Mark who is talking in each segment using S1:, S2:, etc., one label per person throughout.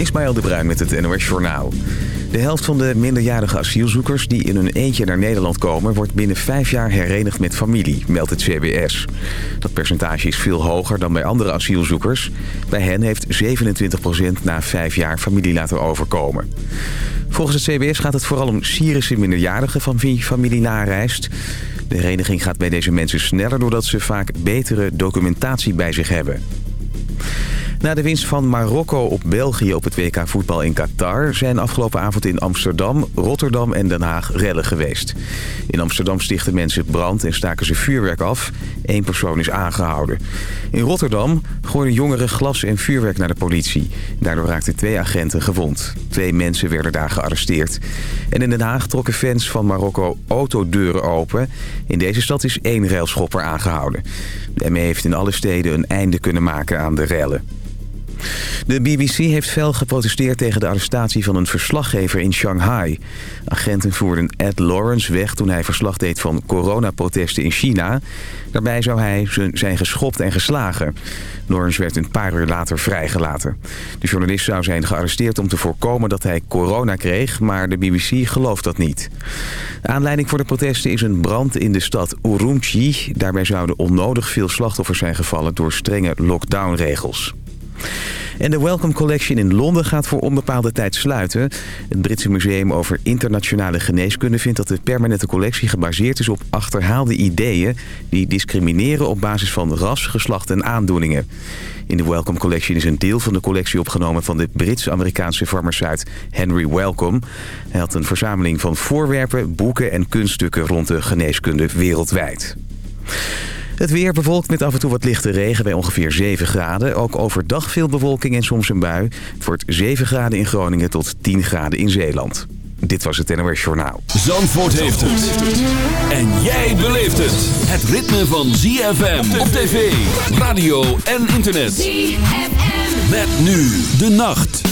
S1: Ismaël de Bruin met het NOS Journaal. De helft van de minderjarige asielzoekers die in hun eentje naar Nederland komen... wordt binnen vijf jaar herenigd met familie, meldt het CBS. Dat percentage is veel hoger dan bij andere asielzoekers. Bij hen heeft 27% na vijf jaar familie laten overkomen. Volgens het CBS gaat het vooral om Syrische minderjarigen van wie familie nareist. De hereniging gaat bij deze mensen sneller doordat ze vaak betere documentatie bij zich hebben. Na de winst van Marokko op België op het WK voetbal in Qatar... zijn afgelopen avond in Amsterdam, Rotterdam en Den Haag rellen geweest. In Amsterdam stichten mensen brand en staken ze vuurwerk af. Eén persoon is aangehouden. In Rotterdam gooiden jongeren glas en vuurwerk naar de politie. Daardoor raakten twee agenten gewond. Twee mensen werden daar gearresteerd. En in Den Haag trokken fans van Marokko autodeuren open. In deze stad is één railschopper aangehouden. De ME heeft in alle steden een einde kunnen maken aan de rellen. De BBC heeft fel geprotesteerd tegen de arrestatie van een verslaggever in Shanghai. Agenten voerden Ed Lawrence weg toen hij verslag deed van coronaprotesten in China. Daarbij zou hij zijn geschopt en geslagen. Lawrence werd een paar uur later vrijgelaten. De journalist zou zijn gearresteerd om te voorkomen dat hij corona kreeg, maar de BBC gelooft dat niet. Aanleiding voor de protesten is een brand in de stad Urumqi. Daarbij zouden onnodig veel slachtoffers zijn gevallen door strenge lockdownregels. En de Welcome Collection in Londen gaat voor onbepaalde tijd sluiten. Het Britse Museum over Internationale Geneeskunde vindt dat de permanente collectie gebaseerd is op achterhaalde ideeën... die discrimineren op basis van ras, geslacht en aandoeningen. In de Welcome Collection is een deel van de collectie opgenomen van de Brits-Amerikaanse farmaceut Henry Wellcome. Hij had een verzameling van voorwerpen, boeken en kunststukken rond de geneeskunde wereldwijd. Het weer bewolkt met af en toe wat lichte regen bij ongeveer 7 graden. Ook overdag veel bewolking en soms een bui. Het wordt 7 graden in Groningen tot 10 graden in Zeeland. Dit was het NOS Journaal.
S2: Zandvoort heeft het. En jij beleeft het. Het ritme van ZFM op tv, radio en internet. ZFM. Met nu de nacht.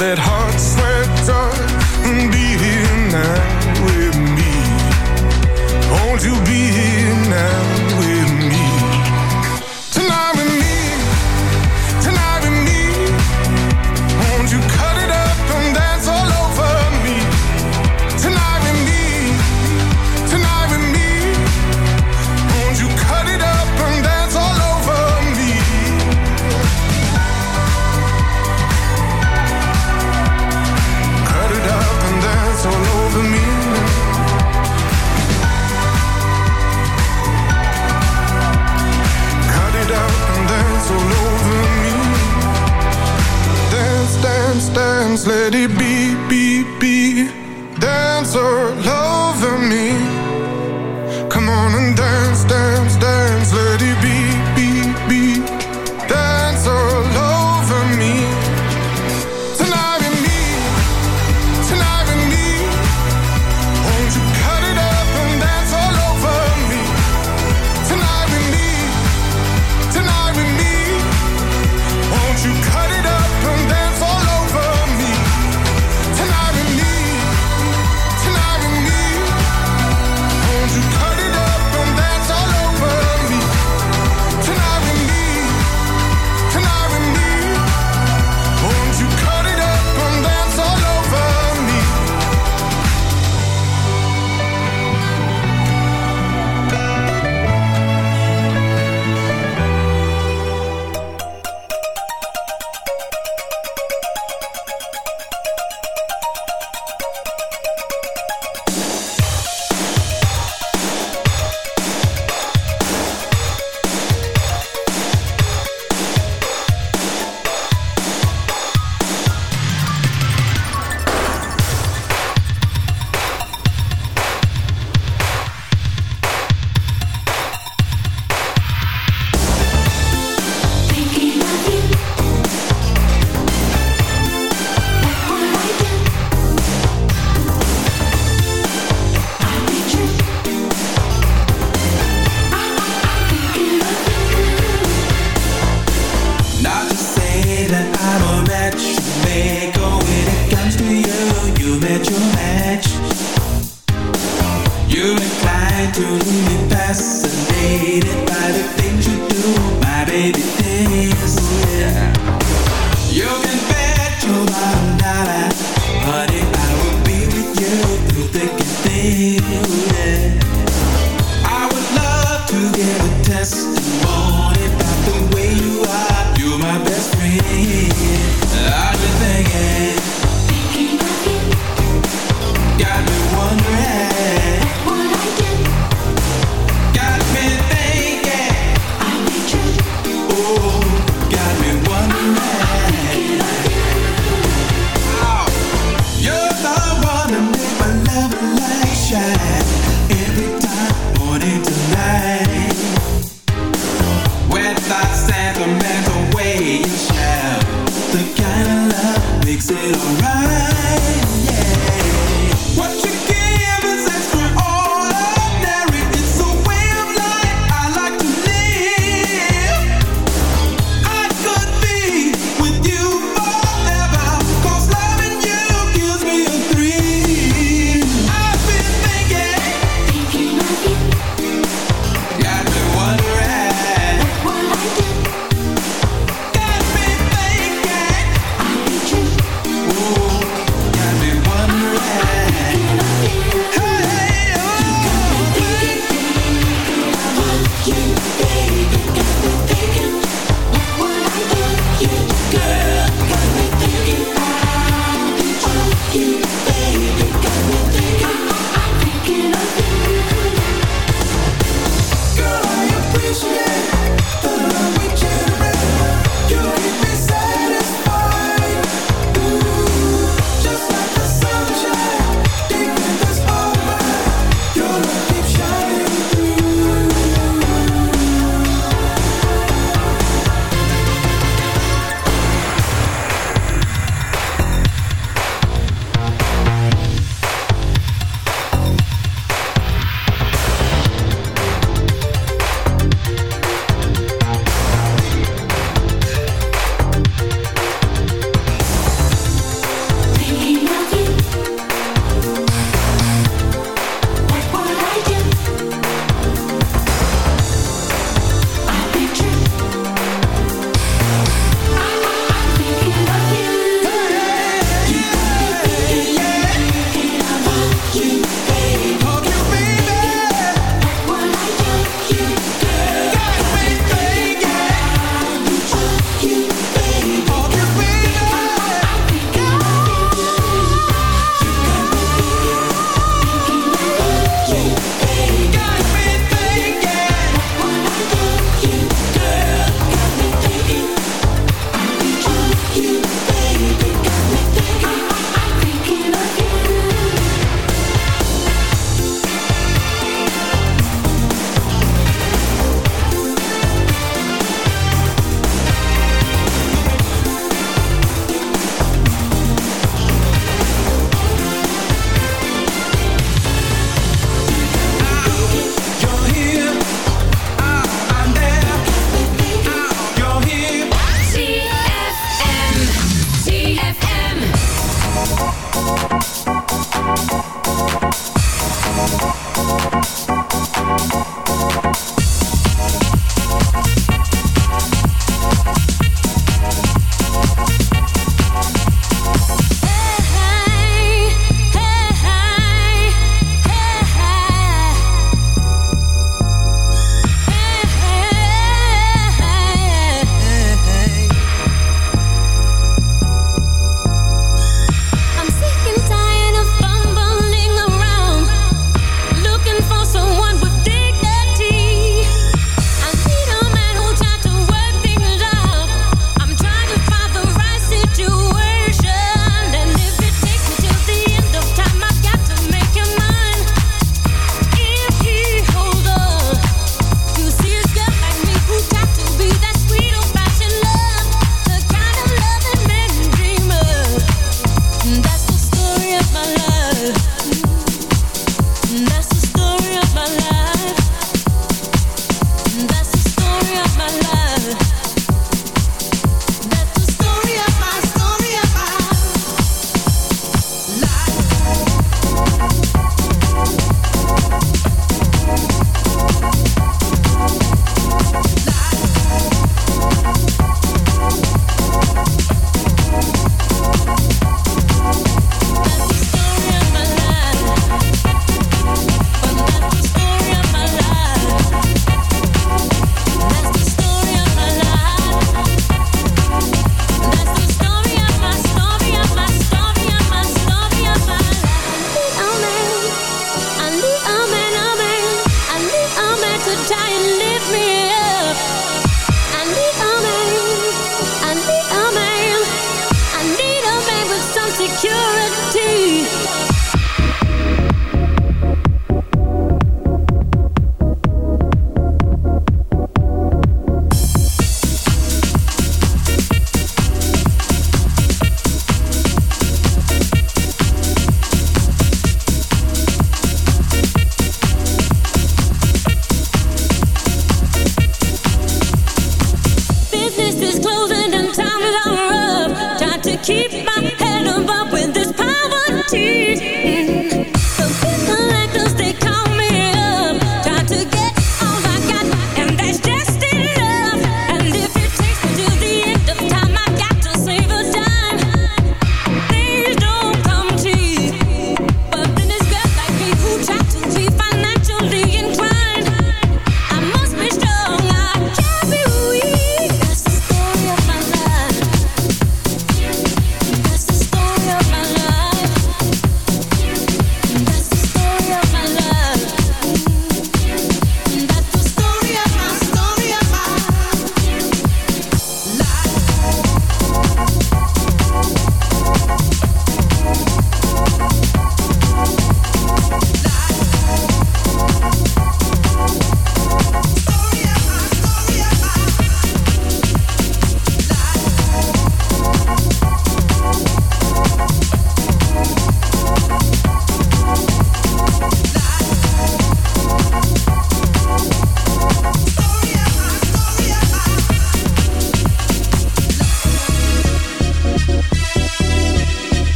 S3: that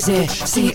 S3: See,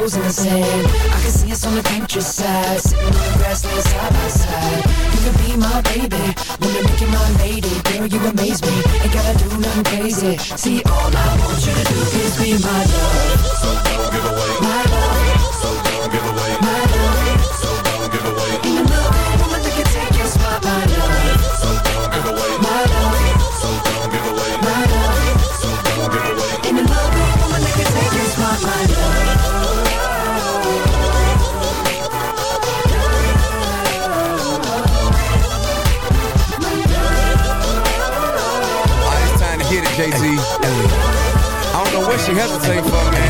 S3: in the sand. I can see us on the countryside. Sitting on the grassland side by side. You could be my baby me make you my lady. Girl, you amaze me. Ain't gotta do nothing crazy. See, all I want you to do is be my love.
S4: So don't
S5: she hesitate for me.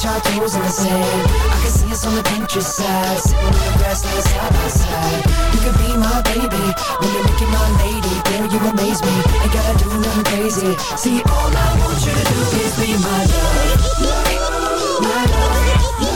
S3: beach, our toes in the sand. I can see us on the Pinterest side sitting on the grassland side by side. You could be my baby, when you're making my lady. Girl, you amaze me, ain't gotta do nothing crazy. See, all I want you to do is be my love. My love.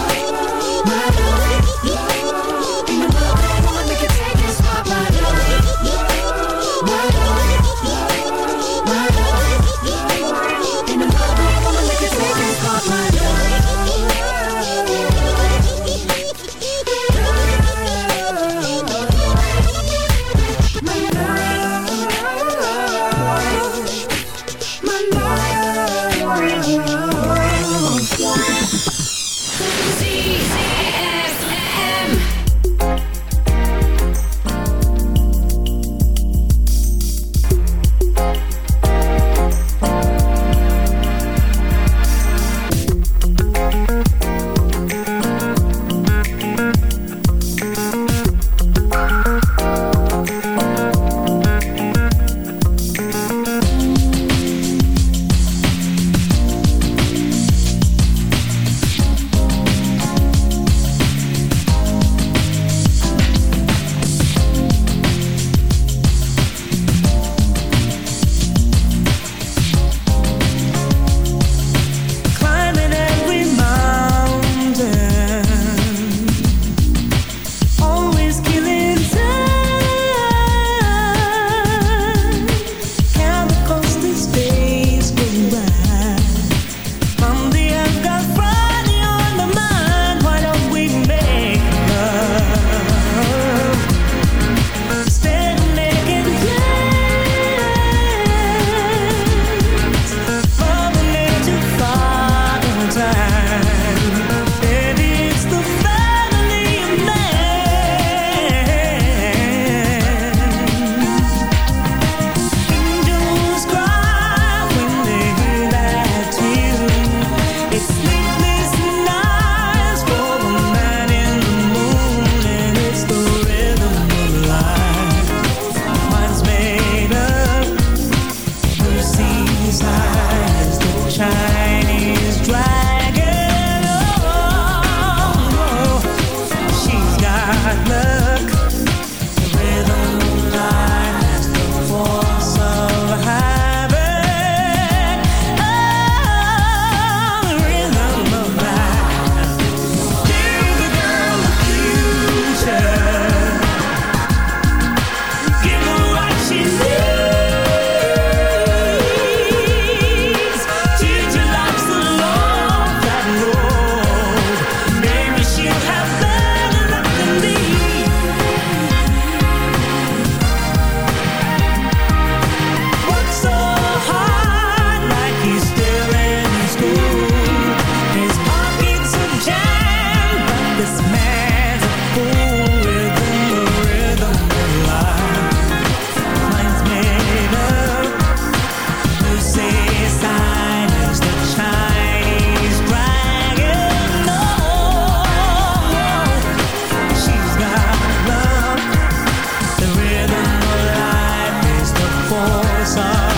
S6: sun.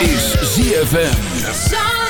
S6: Is ZFM.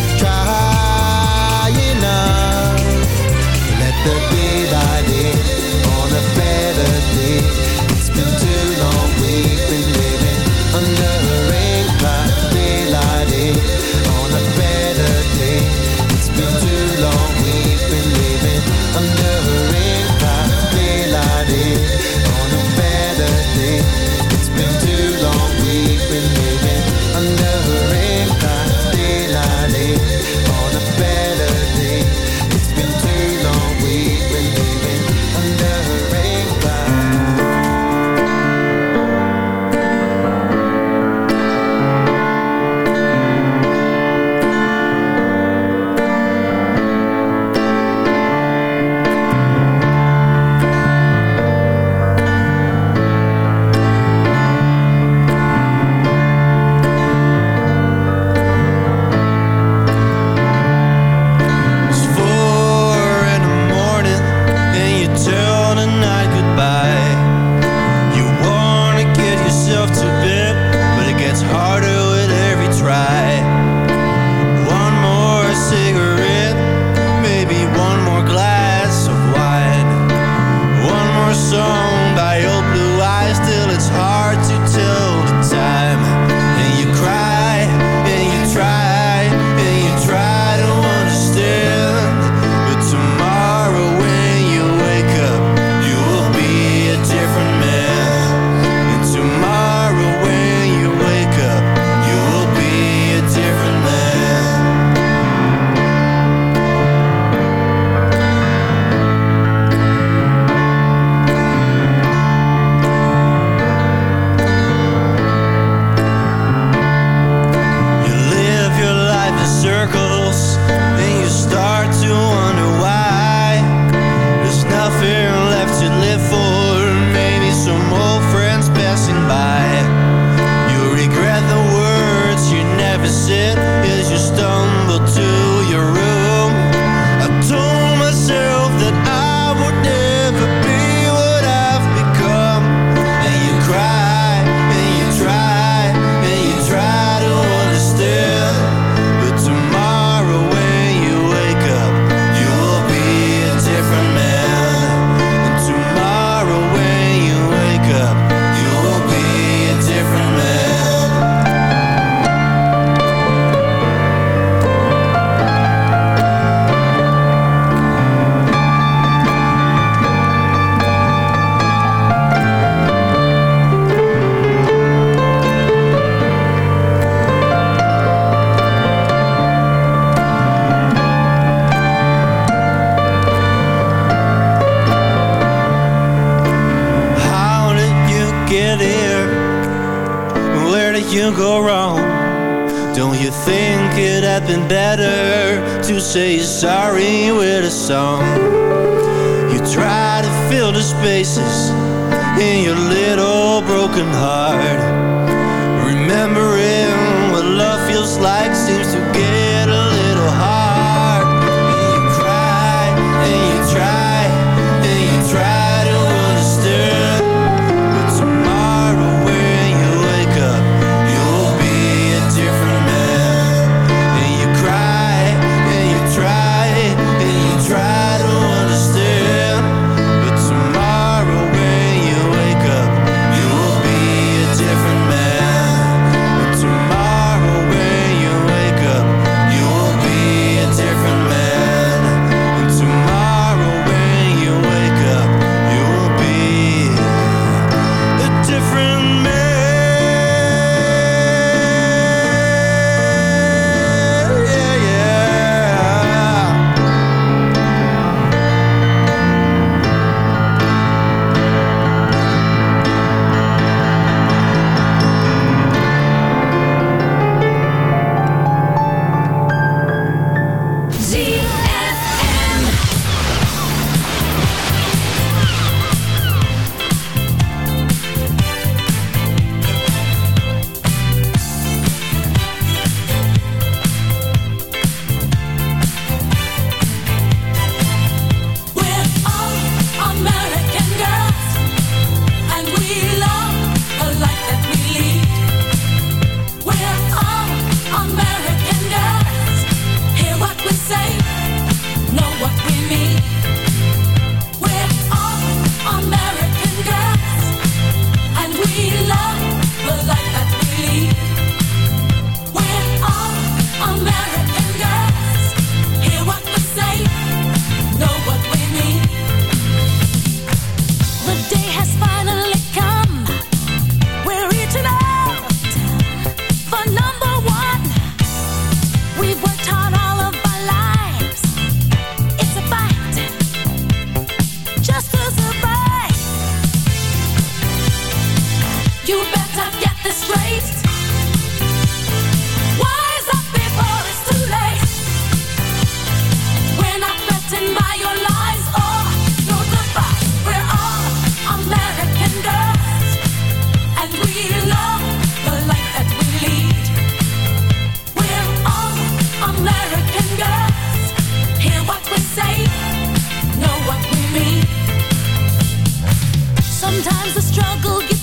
S7: Sometimes the struggle gets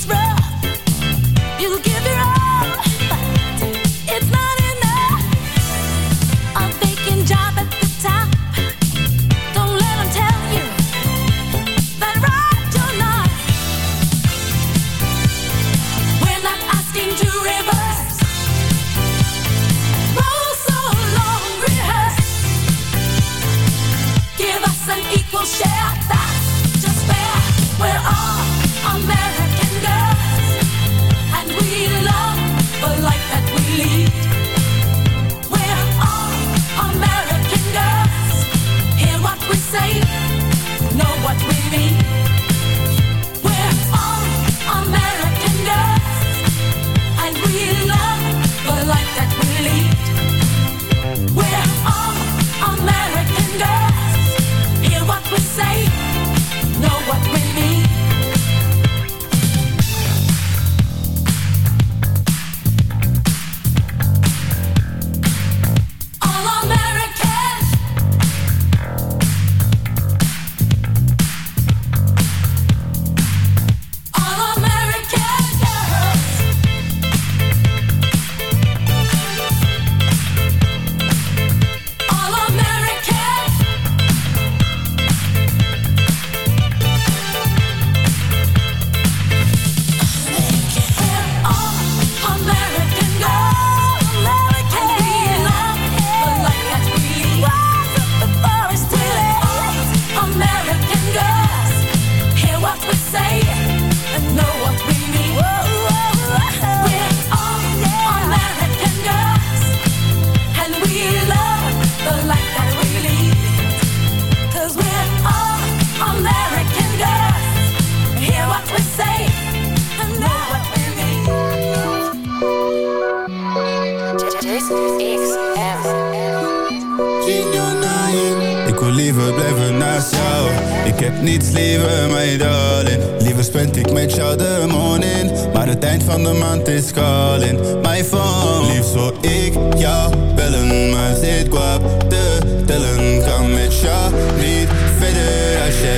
S8: niets liever mijn darling. Liever spend ik met jou de morning. Maar het eind van de maand is calling Mijn phone. Liefst zou ik jou bellen Maar zit kwap te tellen. Kan met jou niet verder als jij